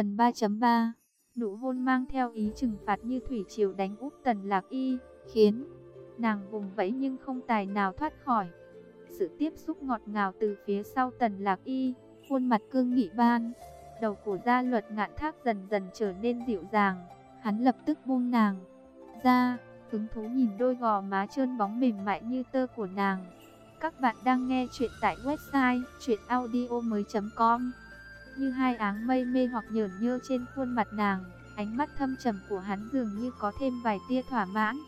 Phần 3.3 Nụ hôn mang theo ý trừng phạt như thủy triều đánh úp tần lạc y, khiến nàng vùng vẫy nhưng không tài nào thoát khỏi. Sự tiếp xúc ngọt ngào từ phía sau tần lạc y, khuôn mặt cương nghị ban. Đầu của gia luật ngạn thác dần dần trở nên dịu dàng, hắn lập tức buông nàng ra, hứng thú nhìn đôi gò má trơn bóng mềm mại như tơ của nàng. Các bạn đang nghe chuyện tại website chuyenaudio.com như hai áng mây mê hoặc nhởn nhơ trên khuôn mặt nàng, ánh mắt thâm trầm của hắn dường như có thêm vài tia thỏa mãn.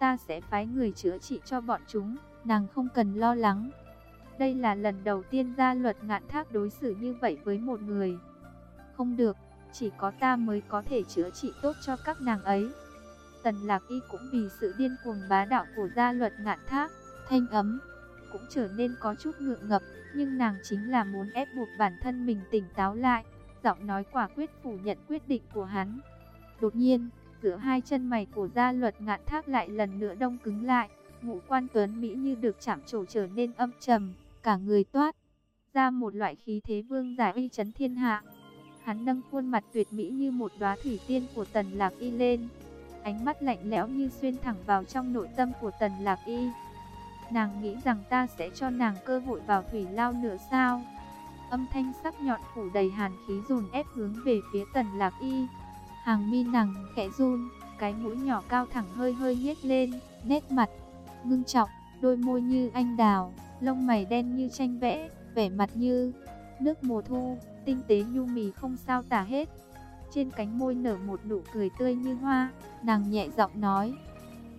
Ta sẽ phái người chữa trị cho bọn chúng, nàng không cần lo lắng. Đây là lần đầu tiên gia luật ngạn thác đối xử như vậy với một người. Không được, chỉ có ta mới có thể chữa trị tốt cho các nàng ấy. Tần Lạc Y cũng vì sự điên cuồng bá đạo của gia luật ngạn thác, thanh ấm, cũng trở nên có chút ngượng ngập, nhưng nàng chính là muốn ép buộc bản thân mình tỉnh táo lại, giọng nói quả quyết phủ nhận quyết định của hắn. Đột nhiên, giữa hai chân mày của gia luật ngạn thác lại lần nữa đông cứng lại, ngũ quan tuấn Mỹ như được chạm trổ trở nên âm trầm, cả người toát ra một loại khí thế vương giả uy chấn thiên hạ. Hắn nâng khuôn mặt tuyệt mỹ như một đóa thủy tiên của Tần Lạc Y lên, ánh mắt lạnh lẽo như xuyên thẳng vào trong nội tâm của Tần Lạc Y. Nàng nghĩ rằng ta sẽ cho nàng cơ hội vào thủy lao nữa sao? Âm thanh sắc nhọn phủ đầy hàn khí dồn ép hướng về phía Tần Lạc Y. Hàng mi nàng khẽ run, cái mũi nhỏ cao thẳng hơi hơi nhếch lên, nét mặt ngưng trọng, đôi môi như anh đào, lông mày đen như tranh vẽ, vẻ mặt như nước mùa thu, tinh tế nhu mì không sao tả hết. Trên cánh môi nở một nụ cười tươi như hoa, nàng nhẹ giọng nói,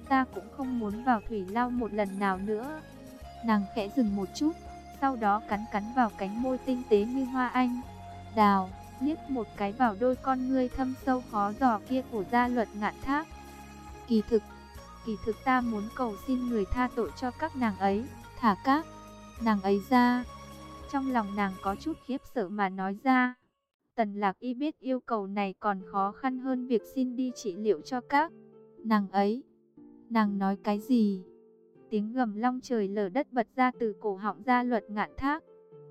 ta cũng không muốn vào thủy lao một lần nào nữa. Nàng khẽ dừng một chút, sau đó cắn cắn vào cánh môi tinh tế như hoa anh. Đào, liếc một cái vào đôi con ngươi thâm sâu khó dò kia của gia luật ngạn thác. Kỳ thực, kỳ thực ta muốn cầu xin người tha tội cho các nàng ấy, thả các nàng ấy ra. Trong lòng nàng có chút khiếp sợ mà nói ra. Tần lạc y biết yêu cầu này còn khó khăn hơn việc xin đi trị liệu cho các nàng ấy. Nàng nói cái gì? Tiếng gầm long trời lở đất bật ra từ cổ họng ra luật ngạn thác.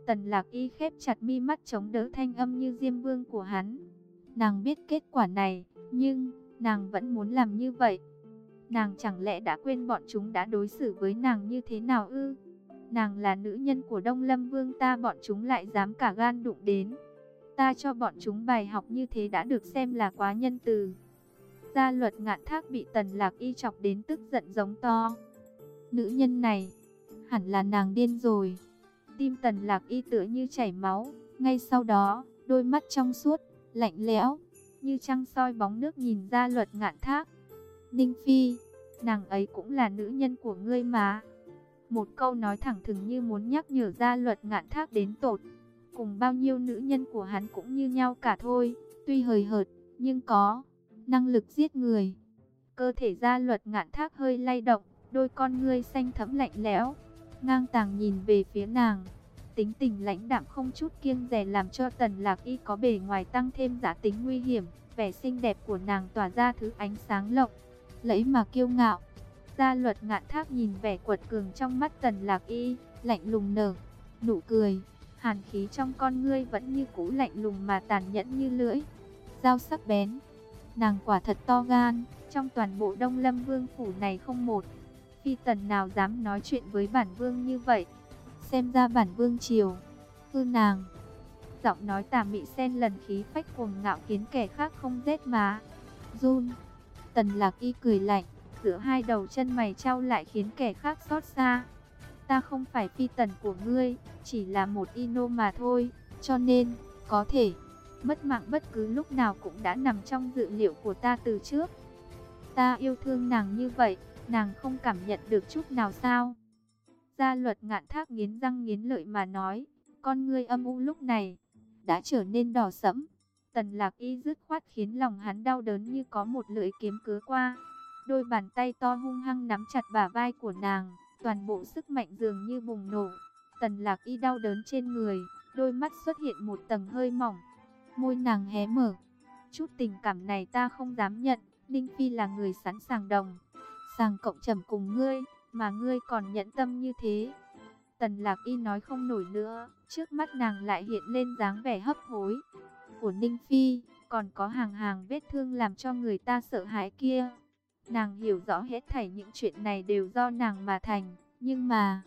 Tần lạc y khép chặt mi mắt chống đỡ thanh âm như diêm vương của hắn. Nàng biết kết quả này, nhưng nàng vẫn muốn làm như vậy. Nàng chẳng lẽ đã quên bọn chúng đã đối xử với nàng như thế nào ư? Nàng là nữ nhân của Đông Lâm Vương ta bọn chúng lại dám cả gan đụng đến. Ta cho bọn chúng bài học như thế đã được xem là quá nhân từ. Gia luật ngạn thác bị tần lạc y chọc đến tức giận giống to. Nữ nhân này, hẳn là nàng điên rồi. Tim tần lạc y tựa như chảy máu. Ngay sau đó, đôi mắt trong suốt, lạnh lẽo, như trăng soi bóng nước nhìn ra luật ngạn thác. Ninh Phi, nàng ấy cũng là nữ nhân của ngươi mà. Một câu nói thẳng thừng như muốn nhắc nhở ra luật ngạn thác đến tột. Cùng bao nhiêu nữ nhân của hắn cũng như nhau cả thôi, tuy hời hợt, nhưng có năng lực giết người. Cơ thể gia luật ngạn thác hơi lay động, đôi con ngươi xanh thẫm lạnh lẽo, ngang tàng nhìn về phía nàng. Tính tình lãnh đạm không chút kiêng dè làm cho tần lạc y có bề ngoài tăng thêm giả tính nguy hiểm, vẻ xinh đẹp của nàng tỏa ra thứ ánh sáng lộng, lẫy mà kiêu ngạo. Gia luật ngạn thác nhìn vẻ quật cường trong mắt tần lạc y, lạnh lùng nở, nụ cười, hàn khí trong con ngươi vẫn như cũ lạnh lùng mà tàn nhẫn như lưỡi, dao sắc bén. Nàng quả thật to gan, trong toàn bộ Đông Lâm Vương phủ này không một. Phi tần nào dám nói chuyện với bản vương như vậy. Xem ra bản vương chiều. Hư nàng. Giọng nói tà mị sen lần khí phách cuồng ngạo khiến kẻ khác không rét má. Run. Tần lạc y cười lạnh. Giữa hai đầu chân mày trao lại khiến kẻ khác xót xa. Ta không phải phi tần của ngươi, chỉ là một y nô mà thôi. Cho nên, có thể mất mạng bất cứ lúc nào cũng đã nằm trong dự liệu của ta từ trước. Ta yêu thương nàng như vậy, nàng không cảm nhận được chút nào sao? Gia luật ngạn thác nghiến răng nghiến lợi mà nói, con ngươi âm u lúc này, đã trở nên đỏ sẫm. Tần lạc y dứt khoát khiến lòng hắn đau đớn như có một lưỡi kiếm cứa qua. Đôi bàn tay to hung hăng nắm chặt bả vai của nàng, toàn bộ sức mạnh dường như bùng nổ. Tần lạc y đau đớn trên người, đôi mắt xuất hiện một tầng hơi mỏng, Môi nàng hé mở. Chút tình cảm này ta không dám nhận. Ninh Phi là người sẵn sàng đồng. Sàng cộng trầm cùng ngươi, mà ngươi còn nhẫn tâm như thế. Tần lạc y nói không nổi nữa. Trước mắt nàng lại hiện lên dáng vẻ hấp hối. của Ninh Phi, còn có hàng hàng vết thương làm cho người ta sợ hãi kia. Nàng hiểu rõ hết thảy những chuyện này đều do nàng mà thành, nhưng mà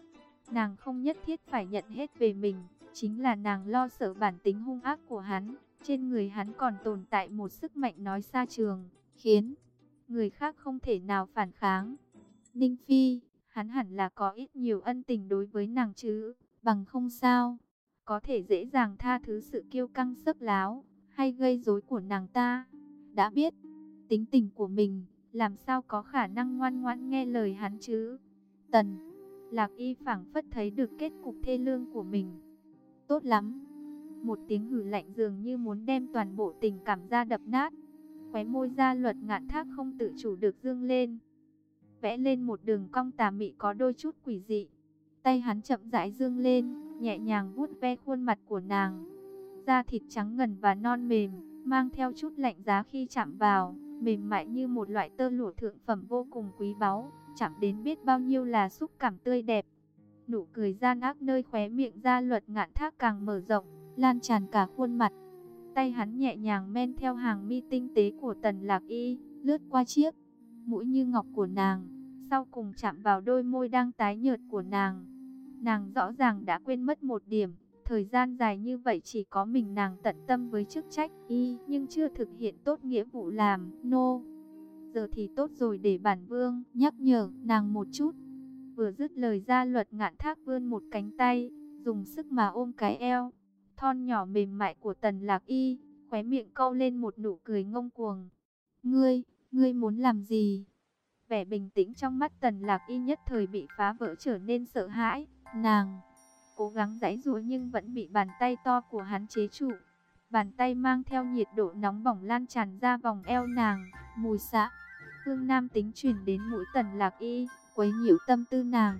nàng không nhất thiết phải nhận hết về mình, chính là nàng lo sợ bản tính hung ác của hắn, trên người hắn còn tồn tại một sức mạnh nói xa trường, khiến người khác không thể nào phản kháng. Ninh Phi, hắn hẳn là có ít nhiều ân tình đối với nàng chứ, bằng không sao, có thể dễ dàng tha thứ sự kiêu căng sức láo, hay gây rối của nàng ta. Đã biết, tính tình của mình, làm sao có khả năng ngoan ngoãn nghe lời hắn chứ. Tần, Lạc Y phảng phất thấy được kết cục thê lương của mình. Tốt lắm. Một tiếng hử lạnh dường như muốn đem toàn bộ tình cảm ra đập nát. Khóe môi ra luật ngạn thác không tự chủ được dương lên. Vẽ lên một đường cong tà mị có đôi chút quỷ dị. Tay hắn chậm rãi dương lên, nhẹ nhàng vuốt ve khuôn mặt của nàng. Da thịt trắng ngần và non mềm, mang theo chút lạnh giá khi chạm vào, mềm mại như một loại tơ lụa thượng phẩm vô cùng quý báu, chạm đến biết bao nhiêu là xúc cảm tươi đẹp. Nụ cười gian ác nơi khóe miệng ra luật ngạn thác càng mở rộng, lan tràn cả khuôn mặt. Tay hắn nhẹ nhàng men theo hàng mi tinh tế của tần lạc y, lướt qua chiếc mũi như ngọc của nàng, sau cùng chạm vào đôi môi đang tái nhợt của nàng. Nàng rõ ràng đã quên mất một điểm, thời gian dài như vậy chỉ có mình nàng tận tâm với chức trách y, nhưng chưa thực hiện tốt nghĩa vụ làm, nô. No. Giờ thì tốt rồi để bản vương nhắc nhở nàng một chút. Vừa dứt lời ra luật ngạn thác vươn một cánh tay, dùng sức mà ôm cái eo. Thon nhỏ mềm mại của tần lạc y, khóe miệng câu lên một nụ cười ngông cuồng. Ngươi, ngươi muốn làm gì? Vẻ bình tĩnh trong mắt tần lạc y nhất thời bị phá vỡ trở nên sợ hãi. Nàng cố gắng giãy giụa nhưng vẫn bị bàn tay to của hắn chế trụ. Bàn tay mang theo nhiệt độ nóng bỏng lan tràn ra vòng eo nàng, mùi xạ. Hương nam tính truyền đến mũi tần lạc y, quấy nhiễu tâm tư nàng.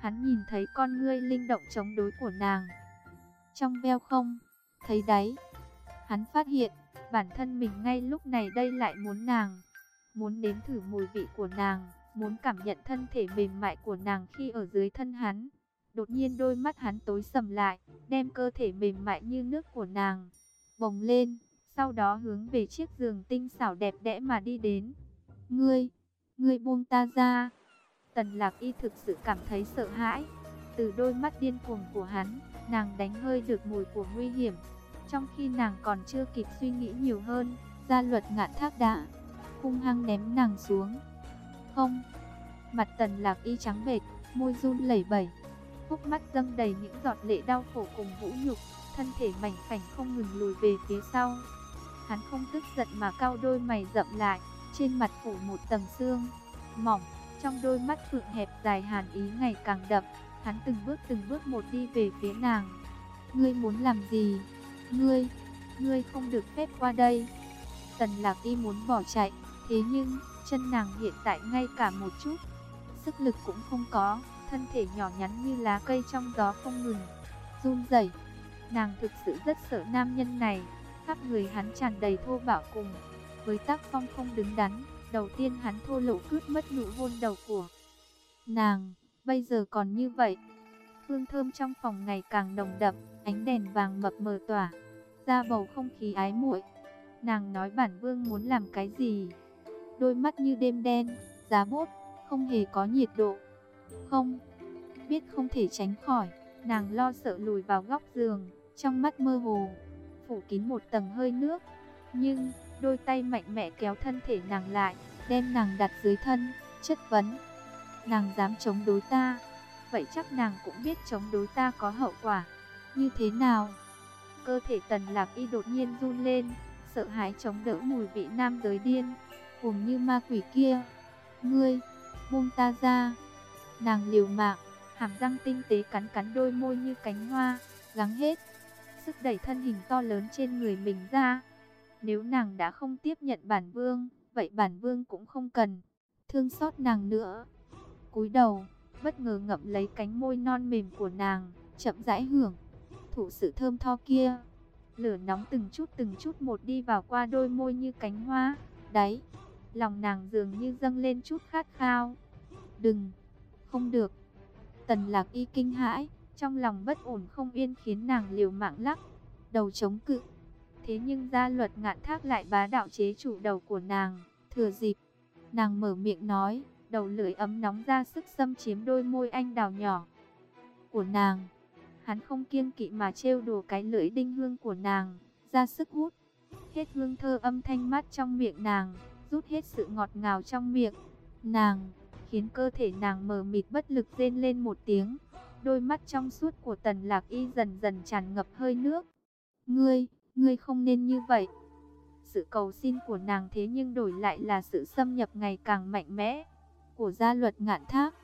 Hắn nhìn thấy con ngươi linh động chống đối của nàng. Trong veo không, thấy đấy Hắn phát hiện, bản thân mình ngay lúc này đây lại muốn nàng. Muốn nếm thử mùi vị của nàng, muốn cảm nhận thân thể mềm mại của nàng khi ở dưới thân hắn. Đột nhiên đôi mắt hắn tối sầm lại, đem cơ thể mềm mại như nước của nàng, bồng lên, sau đó hướng về chiếc giường tinh xảo đẹp đẽ mà đi đến. Ngươi, ngươi buông ta ra. Tần lạc y thực sự cảm thấy sợ hãi. Từ đôi mắt điên cuồng của hắn, nàng đánh hơi được mùi của nguy hiểm. Trong khi nàng còn chưa kịp suy nghĩ nhiều hơn, gia luật ngạn thác đã hung hăng ném nàng xuống. Không, mặt tần lạc y trắng bệt, môi run lẩy bẩy, hốc mắt dâng đầy những giọt lệ đau khổ cùng vũ nhục, thân thể mảnh khảnh không ngừng lùi về phía sau. Hắn không tức giận mà cao đôi mày rậm lại, trên mặt phủ một tầng xương mỏng, trong đôi mắt phượng hẹp dài hàn ý ngày càng đậm, hắn từng bước từng bước một đi về phía nàng. Ngươi muốn làm gì? Ngươi, ngươi không được phép qua đây. Tần lạc y muốn bỏ chạy, thế nhưng, chân nàng hiện tại ngay cả một chút, sức lực cũng không có thân thể nhỏ nhắn như lá cây trong gió không ngừng, run rẩy. Nàng thực sự rất sợ nam nhân này, khắp người hắn tràn đầy thô bạo cùng. Với tác phong không đứng đắn, đầu tiên hắn thô lỗ cướp mất nụ hôn đầu của nàng, bây giờ còn như vậy. Hương thơm trong phòng ngày càng nồng đậm, ánh đèn vàng mập mờ tỏa, ra bầu không khí ái muội. Nàng nói bản vương muốn làm cái gì? Đôi mắt như đêm đen, giá bút, không hề có nhiệt độ. Không, biết không thể tránh khỏi, nàng lo sợ lùi vào góc giường, trong mắt mơ hồ, phủ kín một tầng hơi nước. Nhưng, đôi tay mạnh mẽ kéo thân thể nàng lại, đem nàng đặt dưới thân, chất vấn. Nàng dám chống đối ta, vậy chắc nàng cũng biết chống đối ta có hậu quả. Như thế nào? Cơ thể tần lạc y đột nhiên run lên, sợ hãi chống đỡ mùi vị nam giới điên, cùng như ma quỷ kia. Ngươi, buông ta ra. Nàng liều mạng, hàm răng tinh tế cắn cắn đôi môi như cánh hoa, gắng hết. Sức đẩy thân hình to lớn trên người mình ra. Nếu nàng đã không tiếp nhận bản vương, vậy bản vương cũng không cần thương xót nàng nữa cúi đầu, bất ngờ ngậm lấy cánh môi non mềm của nàng, chậm rãi hưởng thụ sự thơm tho kia. Lửa nóng từng chút từng chút một đi vào qua đôi môi như cánh hoa, đáy. Lòng nàng dường như dâng lên chút khát khao. Đừng, không được. Tần lạc y kinh hãi, trong lòng bất ổn không yên khiến nàng liều mạng lắc, đầu chống cự. Thế nhưng gia luật ngạn thác lại bá đạo chế chủ đầu của nàng, thừa dịp. Nàng mở miệng nói, đầu lưỡi ấm nóng ra sức xâm chiếm đôi môi anh đào nhỏ của nàng. Hắn không kiêng kỵ mà trêu đùa cái lưỡi đinh hương của nàng, ra sức hút. Hết hương thơ âm thanh mát trong miệng nàng, rút hết sự ngọt ngào trong miệng. Nàng, khiến cơ thể nàng mờ mịt bất lực rên lên một tiếng. Đôi mắt trong suốt của tần lạc y dần dần tràn ngập hơi nước. Ngươi, ngươi không nên như vậy. Sự cầu xin của nàng thế nhưng đổi lại là sự xâm nhập ngày càng mạnh mẽ của gia luật ngạn thác.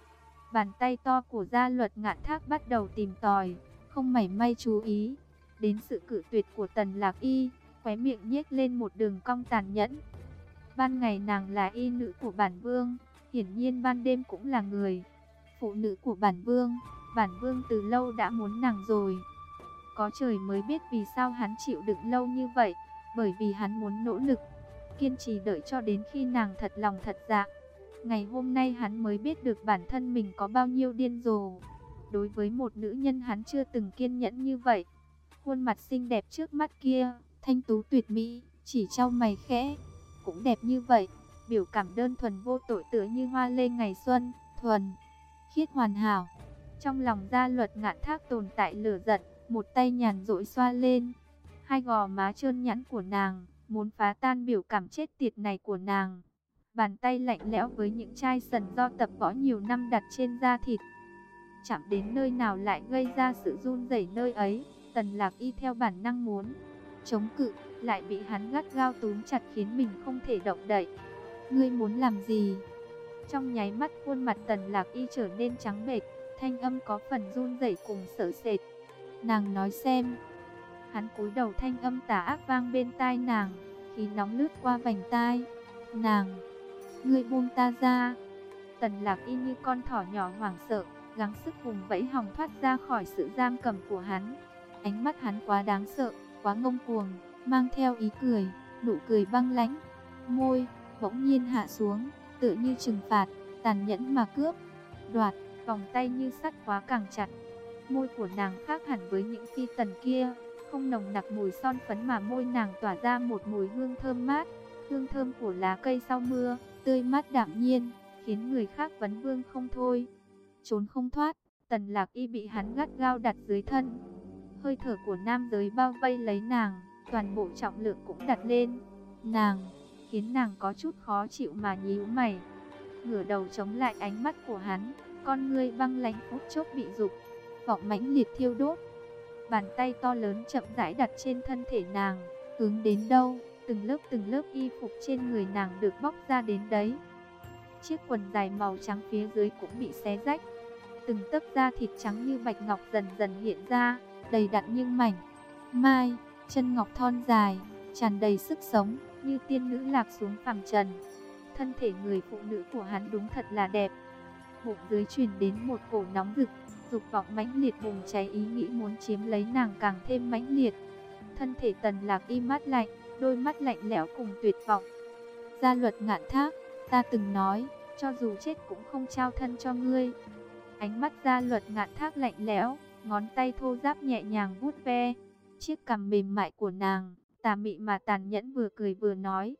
Bàn tay to của gia luật ngạn thác bắt đầu tìm tòi, không mảy may chú ý. Đến sự cử tuyệt của tần lạc y, khóe miệng nhếch lên một đường cong tàn nhẫn. Ban ngày nàng là y nữ của bản vương, hiển nhiên ban đêm cũng là người. Phụ nữ của bản vương, bản vương từ lâu đã muốn nàng rồi. Có trời mới biết vì sao hắn chịu đựng lâu như vậy, bởi vì hắn muốn nỗ lực, kiên trì đợi cho đến khi nàng thật lòng thật dạ. Ngày hôm nay hắn mới biết được bản thân mình có bao nhiêu điên rồ. Đối với một nữ nhân hắn chưa từng kiên nhẫn như vậy. Khuôn mặt xinh đẹp trước mắt kia, thanh tú tuyệt mỹ, chỉ trao mày khẽ, cũng đẹp như vậy. Biểu cảm đơn thuần vô tội tựa như hoa lê ngày xuân, thuần, khiết hoàn hảo. Trong lòng gia luật ngạn thác tồn tại lửa giận, một tay nhàn rỗi xoa lên. Hai gò má trơn nhẵn của nàng, muốn phá tan biểu cảm chết tiệt này của nàng. Bàn tay lạnh lẽo với những chai sần do tập võ nhiều năm đặt trên da thịt. Chạm đến nơi nào lại gây ra sự run rẩy nơi ấy. Tần lạc y theo bản năng muốn. Chống cự, lại bị hắn gắt gao túm chặt khiến mình không thể động đậy. Ngươi muốn làm gì? Trong nháy mắt khuôn mặt tần lạc y trở nên trắng bệch, thanh âm có phần run rẩy cùng sợ sệt. Nàng nói xem. Hắn cúi đầu thanh âm tà ác vang bên tai nàng, khí nóng lướt qua vành tai. Nàng, ngươi buông ta ra. Tần lạc y như con thỏ nhỏ hoảng sợ, gắng sức vùng vẫy hòng thoát ra khỏi sự giam cầm của hắn. Ánh mắt hắn quá đáng sợ, quá ngông cuồng, mang theo ý cười, nụ cười băng lãnh. Môi, bỗng nhiên hạ xuống, tự như trừng phạt, tàn nhẫn mà cướp, đoạt, vòng tay như sắt khóa càng chặt. Môi của nàng khác hẳn với những phi tần kia, không nồng nặc mùi son phấn mà môi nàng tỏa ra một mùi hương thơm mát, hương thơm của lá cây sau mưa, tươi mát đạm nhiên, khiến người khác vấn vương không thôi. Trốn không thoát, tần lạc y bị hắn gắt gao đặt dưới thân. Hơi thở của nam giới bao vây lấy nàng, toàn bộ trọng lượng cũng đặt lên. Nàng, khiến nàng có chút khó chịu mà nhíu mày. Ngửa đầu chống lại ánh mắt của hắn, con ngươi băng lánh phút chốc bị dục, vọng mãnh liệt thiêu đốt. Bàn tay to lớn chậm rãi đặt trên thân thể nàng, hướng đến đâu, từng lớp từng lớp y phục trên người nàng được bóc ra đến đấy. Chiếc quần dài màu trắng phía dưới cũng bị xé rách. Từng tấc da thịt trắng như bạch ngọc dần dần hiện ra, đầy đặn nhưng mảnh. Mai, chân ngọc thon dài, tràn đầy sức sống, như tiên nữ lạc xuống phàm trần. Thân thể người phụ nữ của hắn đúng thật là đẹp. Bụng dưới truyền đến một cổ nóng rực, dục vọng mãnh liệt bùng cháy ý nghĩ muốn chiếm lấy nàng càng thêm mãnh liệt. Thân thể tần lạc y mát lạnh, đôi mắt lạnh lẽo cùng tuyệt vọng. Gia luật ngạn thác, ta từng nói, cho dù chết cũng không trao thân cho ngươi. Ánh mắt gia luật ngạn thác lạnh lẽo, ngón tay thô ráp nhẹ nhàng vuốt ve. Chiếc cằm mềm mại của nàng, tà mị mà tàn nhẫn vừa cười vừa nói.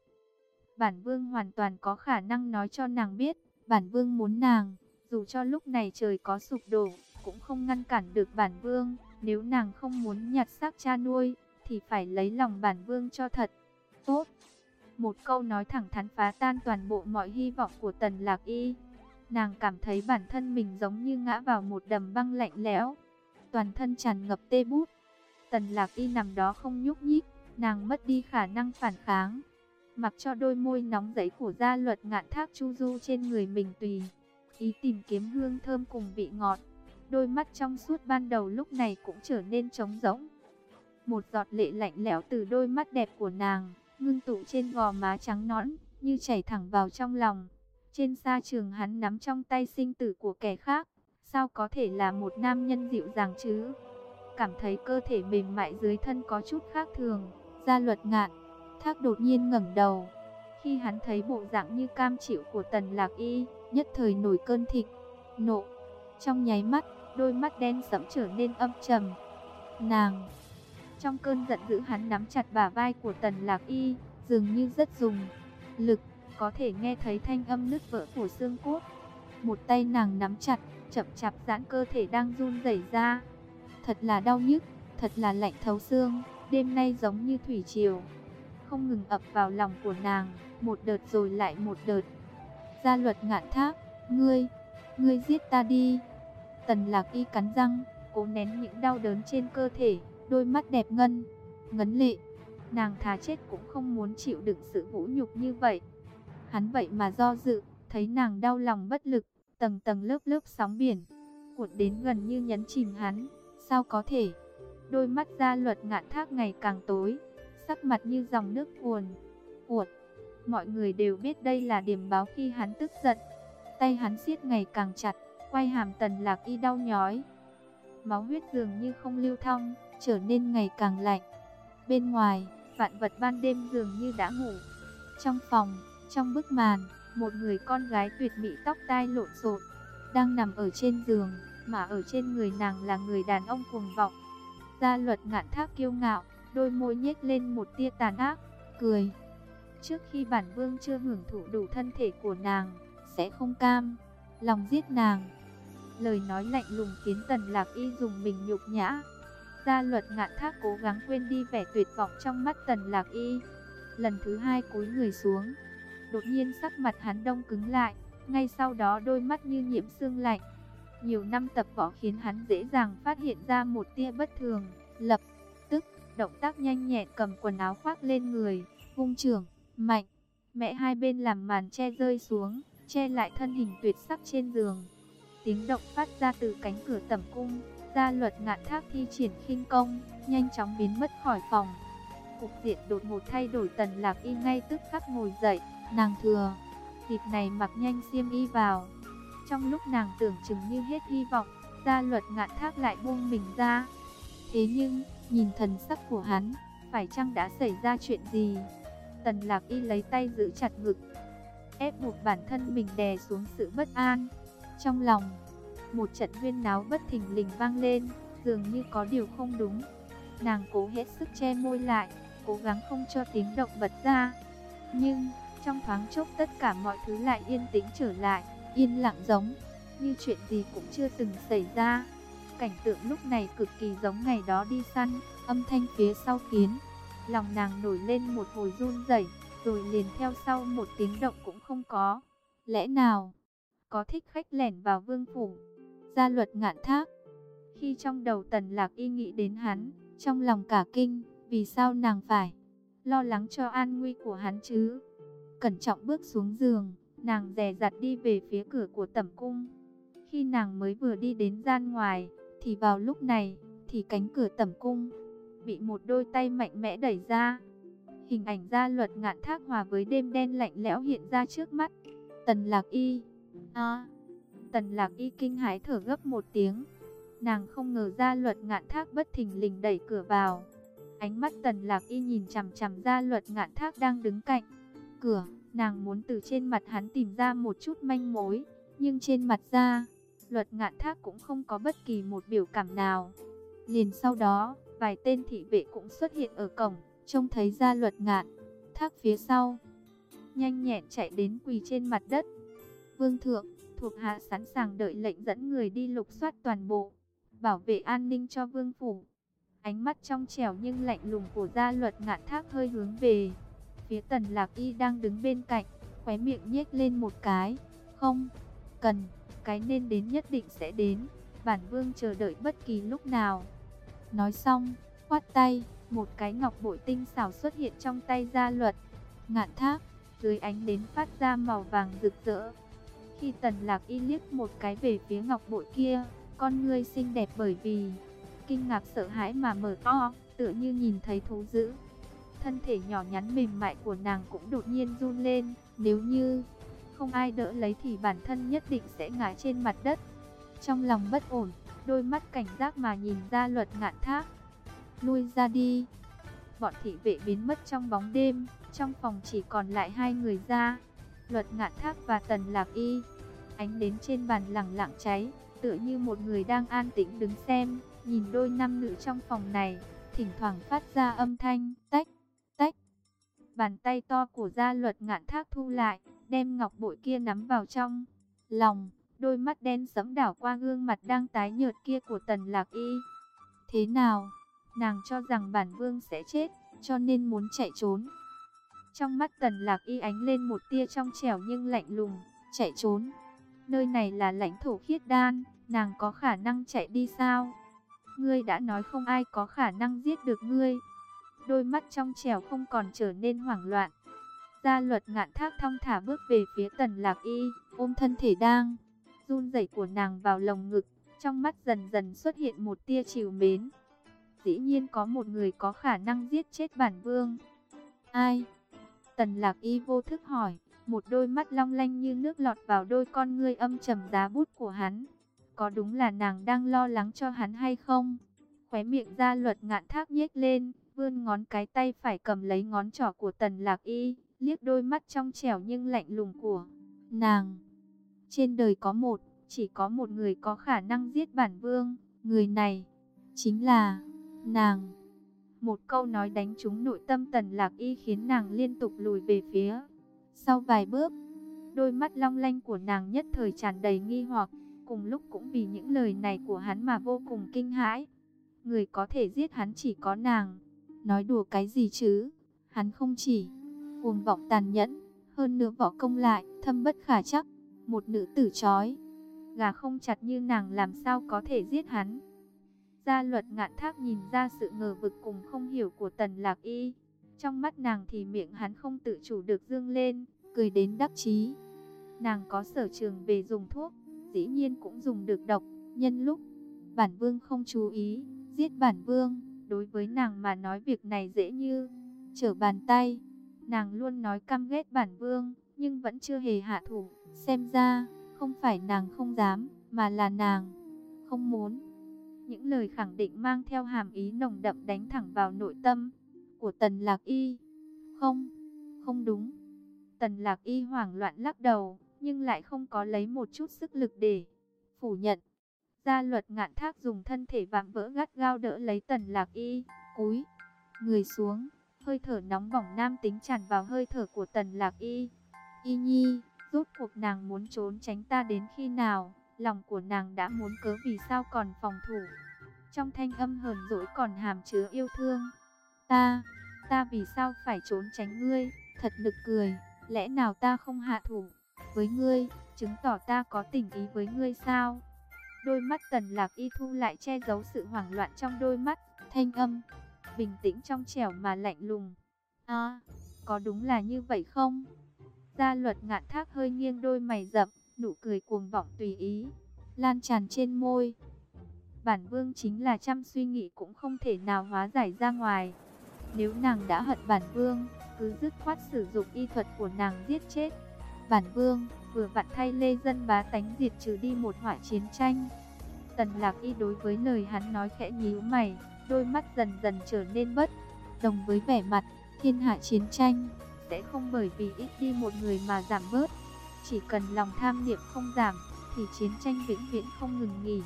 Bản vương hoàn toàn có khả năng nói cho nàng biết, bản vương muốn nàng, dù cho lúc này trời có sụp đổ, cũng không ngăn cản được bản vương, nếu nàng không muốn nhặt xác cha nuôi, thì phải lấy lòng bản vương cho thật. Tốt. Một câu nói thẳng thắn phá tan toàn bộ mọi hy vọng của Tần Lạc Y. Nàng cảm thấy bản thân mình giống như ngã vào một đầm băng lạnh lẽo. Toàn thân tràn ngập tê bút. Tần Lạc Y nằm đó không nhúc nhích, nàng mất đi khả năng phản kháng. Mặc cho đôi môi nóng giấy của gia luật ngạn thác chu du trên người mình tùy. Ý tìm kiếm hương thơm cùng vị ngọt. Đôi mắt trong suốt ban đầu lúc này cũng trở nên trống rỗng. Một giọt lệ lạnh lẽo từ đôi mắt đẹp của nàng, ngưng tụ trên gò má trắng nõn, như chảy thẳng vào trong lòng. Trên xa trường hắn nắm trong tay sinh tử của kẻ khác, sao có thể là một nam nhân dịu dàng chứ? Cảm thấy cơ thể mềm mại dưới thân có chút khác thường, gia luật ngạn, thác đột nhiên ngẩng đầu. Khi hắn thấy bộ dạng như cam chịu của tần lạc y, nhất thời nổi cơn thịnh, nộ. Trong nháy mắt, đôi mắt đen sẫm trở nên âm trầm. Nàng trong cơn giận dữ hắn nắm chặt bả vai của Tần Lạc Y, dường như rất dùng lực, có thể nghe thấy thanh âm nứt vỡ của xương cốt. Một tay nàng nắm chặt, chậm chạp giãn cơ thể đang run rẩy ra. Thật là đau nhức, thật là lạnh thấu xương, đêm nay giống như thủy triều, không ngừng ập vào lòng của nàng, một đợt rồi lại một đợt. Gia luật ngạn thác, ngươi, ngươi giết ta đi. Tần lạc y cắn răng, cố nén những đau đớn trên cơ thể, đôi mắt đẹp ngân, ngấn lệ. Nàng thà chết cũng không muốn chịu đựng sự vũ nhục như vậy. Hắn vậy mà do dự, thấy nàng đau lòng bất lực, tầng tầng lớp lớp sóng biển, cuộn đến gần như nhấn chìm hắn. Sao có thể? Đôi mắt gia luật ngạn thác ngày càng tối, sắc mặt như dòng nước cuồn, cuột. Mọi người đều biết đây là điểm báo khi hắn tức giận. Tay hắn siết ngày càng chặt, quay hàm tần lạc y đau nhói. Máu huyết dường như không lưu thông, trở nên ngày càng lạnh. Bên ngoài, vạn vật ban đêm dường như đã ngủ. Trong phòng, trong bức màn, một người con gái tuyệt mỹ tóc tai lộn xộn, đang nằm ở trên giường, mà ở trên người nàng là người đàn ông cuồng vọng. Gia luật ngạn thác kiêu ngạo, đôi môi nhếch lên một tia tàn ác, cười. Trước khi bản vương chưa hưởng thụ đủ thân thể của nàng, sẽ không cam, lòng giết nàng. Lời nói lạnh lùng khiến tần lạc y dùng mình nhục nhã. Gia luật ngạn thác cố gắng quên đi vẻ tuyệt vọng trong mắt tần lạc y. Lần thứ hai cúi người xuống. Đột nhiên sắc mặt hắn đông cứng lại. Ngay sau đó đôi mắt như nhiễm xương lạnh. Nhiều năm tập võ khiến hắn dễ dàng phát hiện ra một tia bất thường. Lập tức, động tác nhanh nhẹn cầm quần áo khoác lên người. Vung trường, mạnh. Mẹ hai bên làm màn che rơi xuống. Che lại thân hình tuyệt sắc trên giường. Tiếng động phát ra từ cánh cửa tẩm cung Gia luật ngạn thác thi triển khinh công, nhanh chóng biến mất khỏi phòng. Cục diện đột ngột thay đổi tần lạc y ngay tức khắc ngồi dậy, nàng thừa. Dịp này mặc nhanh xiêm y vào. Trong lúc nàng tưởng chừng như hết hy vọng, gia luật ngạn thác lại buông mình ra. Thế nhưng, nhìn thần sắc của hắn, phải chăng đã xảy ra chuyện gì? Tần lạc y lấy tay giữ chặt ngực, ép buộc bản thân mình đè xuống sự bất an. Trong lòng, một trận huyên náo bất thình lình vang lên, dường như có điều không đúng. Nàng cố hết sức che môi lại, cố gắng không cho tiếng động bật ra. Nhưng, trong thoáng chốc tất cả mọi thứ lại yên tĩnh trở lại, yên lặng giống, như chuyện gì cũng chưa từng xảy ra. Cảnh tượng lúc này cực kỳ giống ngày đó đi săn, âm thanh phía sau khiến lòng nàng nổi lên một hồi run rẩy, rồi liền theo sau một tiếng động cũng không có. Lẽ nào có thích khách lẻn vào vương phủ? Gia luật ngạn thác. Khi trong đầu tần lạc y nghĩ đến hắn, trong lòng cả kinh, vì sao nàng phải lo lắng cho an nguy của hắn chứ? Cẩn trọng bước xuống giường, nàng dè dặt đi về phía cửa của tẩm cung. Khi nàng mới vừa đi đến gian ngoài, thì vào lúc này, thì cánh cửa tẩm cung bị một đôi tay mạnh mẽ đẩy ra. Hình ảnh gia luật ngạn thác hòa với đêm đen lạnh lẽo hiện ra trước mắt. Tần lạc y. À, Tần lạc y kinh hãi thở gấp một tiếng. Nàng không ngờ ra luật ngạn thác bất thình lình đẩy cửa vào. Ánh mắt tần lạc y nhìn chằm chằm ra luật ngạn thác đang đứng cạnh. Cửa, nàng muốn từ trên mặt hắn tìm ra một chút manh mối. Nhưng trên mặt ra, luật ngạn thác cũng không có bất kỳ một biểu cảm nào. Liền sau đó, vài tên thị vệ cũng xuất hiện ở cổng, trông thấy ra luật ngạn, thác phía sau. Nhanh nhẹn chạy đến quỳ trên mặt đất. Vương thượng, thuộc hạ sẵn sàng đợi lệnh dẫn người đi lục soát toàn bộ, bảo vệ an ninh cho vương phủ. Ánh mắt trong trẻo nhưng lạnh lùng của gia luật ngạn thác hơi hướng về. Phía tần lạc y đang đứng bên cạnh, khóe miệng nhếch lên một cái. Không, cần, cái nên đến nhất định sẽ đến. Bản vương chờ đợi bất kỳ lúc nào. Nói xong, khoát tay, một cái ngọc bội tinh xảo xuất hiện trong tay gia luật. Ngạn thác, dưới ánh đến phát ra màu vàng rực rỡ thì tần lạc y liếc một cái về phía ngọc bội kia, con ngươi xinh đẹp bởi vì kinh ngạc sợ hãi mà mở to, tựa như nhìn thấy thú dữ. Thân thể nhỏ nhắn mềm mại của nàng cũng đột nhiên run lên, nếu như không ai đỡ lấy thì bản thân nhất định sẽ ngã trên mặt đất. Trong lòng bất ổn, đôi mắt cảnh giác mà nhìn ra luật ngạn thác. Lui ra đi. Bọn thị vệ biến mất trong bóng đêm, trong phòng chỉ còn lại hai người ra. Luật ngạn thác và tần lạc y. Ánh đến trên bàn lẳng lặng cháy, tựa như một người đang an tĩnh đứng xem, nhìn đôi nam nữ trong phòng này. thỉnh thoảng phát ra âm thanh tách, tách. Bàn tay to của gia luật ngạn thác thu lại, đem ngọc bội kia nắm vào trong lòng, đôi mắt đen sẫm đảo qua gương mặt đang tái nhợt kia của Tần Lạc Y. Thế nào? Nàng cho rằng bản vương sẽ chết, cho nên muốn chạy trốn. Trong mắt Tần Lạc Y ánh lên một tia trong trẻo nhưng lạnh lùng, chạy trốn. Nơi này là lãnh thổ khiết đan, nàng có khả năng chạy đi sao? Ngươi đã nói không ai có khả năng giết được ngươi. Đôi mắt trong trẻo không còn trở nên hoảng loạn. Gia luật ngạn thác thong thả bước về phía tần lạc y, ôm thân thể đang, run rẩy của nàng vào lồng ngực, trong mắt dần dần xuất hiện một tia chiều mến. Dĩ nhiên có một người có khả năng giết chết bản vương. Ai? Tần lạc y vô thức hỏi, một đôi mắt long lanh như nước lọt vào đôi con ngươi âm trầm giá bút của hắn. Có đúng là nàng đang lo lắng cho hắn hay không? Khóe miệng ra luật ngạn thác nhếch lên, vươn ngón cái tay phải cầm lấy ngón trỏ của tần lạc y, liếc đôi mắt trong trẻo nhưng lạnh lùng của nàng. Trên đời có một, chỉ có một người có khả năng giết bản vương, người này chính là nàng. Một câu nói đánh trúng nội tâm tần lạc y khiến nàng liên tục lùi về phía. Sau vài bước, đôi mắt long lanh của nàng nhất thời tràn đầy nghi hoặc, cùng lúc cũng vì những lời này của hắn mà vô cùng kinh hãi. Người có thể giết hắn chỉ có nàng. Nói đùa cái gì chứ? Hắn không chỉ cuồng vọng tàn nhẫn, hơn nữa võ công lại thâm bất khả chắc, một nữ tử chói, gà không chặt như nàng làm sao có thể giết hắn. Gia luật ngạn thác nhìn ra sự ngờ vực cùng không hiểu của tần lạc y. Trong mắt nàng thì miệng hắn không tự chủ được dương lên, cười đến đắc chí. Nàng có sở trường về dùng thuốc, dĩ nhiên cũng dùng được độc, nhân lúc. Bản vương không chú ý, giết bản vương, đối với nàng mà nói việc này dễ như trở bàn tay. Nàng luôn nói căm ghét bản vương, nhưng vẫn chưa hề hạ thủ. Xem ra, không phải nàng không dám, mà là nàng không muốn. Những lời khẳng định mang theo hàm ý nồng đậm đánh thẳng vào nội tâm của Tần Lạc Y. Không, không đúng. Tần Lạc Y hoảng loạn lắc đầu, nhưng lại không có lấy một chút sức lực để phủ nhận. Gia luật ngạn thác dùng thân thể vạm vỡ gắt gao đỡ lấy Tần Lạc Y, cúi, người xuống, hơi thở nóng bỏng nam tính tràn vào hơi thở của Tần Lạc Y. Y Nhi, rốt cuộc nàng muốn trốn tránh ta đến khi nào? Lòng của nàng đã muốn cớ vì sao còn phòng thủ. Trong thanh âm hờn dỗi còn hàm chứa yêu thương. Ta, ta vì sao phải trốn tránh ngươi? Thật nực cười, lẽ nào ta không hạ thủ với ngươi, chứng tỏ ta có tình ý với ngươi sao? Đôi mắt tần lạc y thu lại che giấu sự hoảng loạn trong đôi mắt, thanh âm, bình tĩnh trong trẻo mà lạnh lùng. À, có đúng là như vậy không? Gia luật ngạn thác hơi nghiêng đôi mày rậm, nụ cười cuồng vọng tùy ý, lan tràn trên môi. Bản vương chính là trăm suy nghĩ cũng không thể nào hóa giải ra ngoài. Nếu nàng đã hận bản vương, cứ dứt khoát sử dụng y thuật của nàng giết chết. Bản vương vừa vặn thay lê dân bá tánh diệt trừ đi một họa chiến tranh. Tần lạc y đối với lời hắn nói khẽ nhíu mày, đôi mắt dần dần trở nên bất đồng với vẻ mặt thiên hạ chiến tranh sẽ không bởi vì ít đi một người mà giảm bớt. Chỉ cần lòng tham niệm không giảm, thì chiến tranh vĩnh viễn không ngừng nghỉ.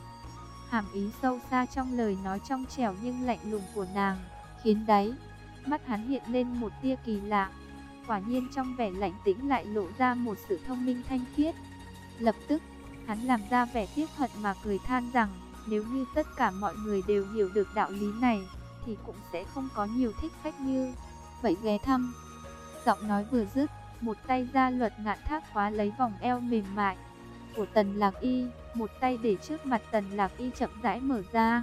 Hàm ý sâu xa trong lời nói trong trẻo nhưng lạnh lùng của nàng, khiến đáy, mắt hắn hiện lên một tia kỳ lạ. Quả nhiên trong vẻ lạnh tĩnh lại lộ ra một sự thông minh thanh khiết. Lập tức, hắn làm ra vẻ tiếc hận mà cười than rằng, nếu như tất cả mọi người đều hiểu được đạo lý này, thì cũng sẽ không có nhiều thích khách như vậy ghé thăm. Giọng nói vừa dứt, một tay ra luật ngạn thác khóa lấy vòng eo mềm mại của Tần Lạc Y, một tay để trước mặt Tần Lạc Y chậm rãi mở ra.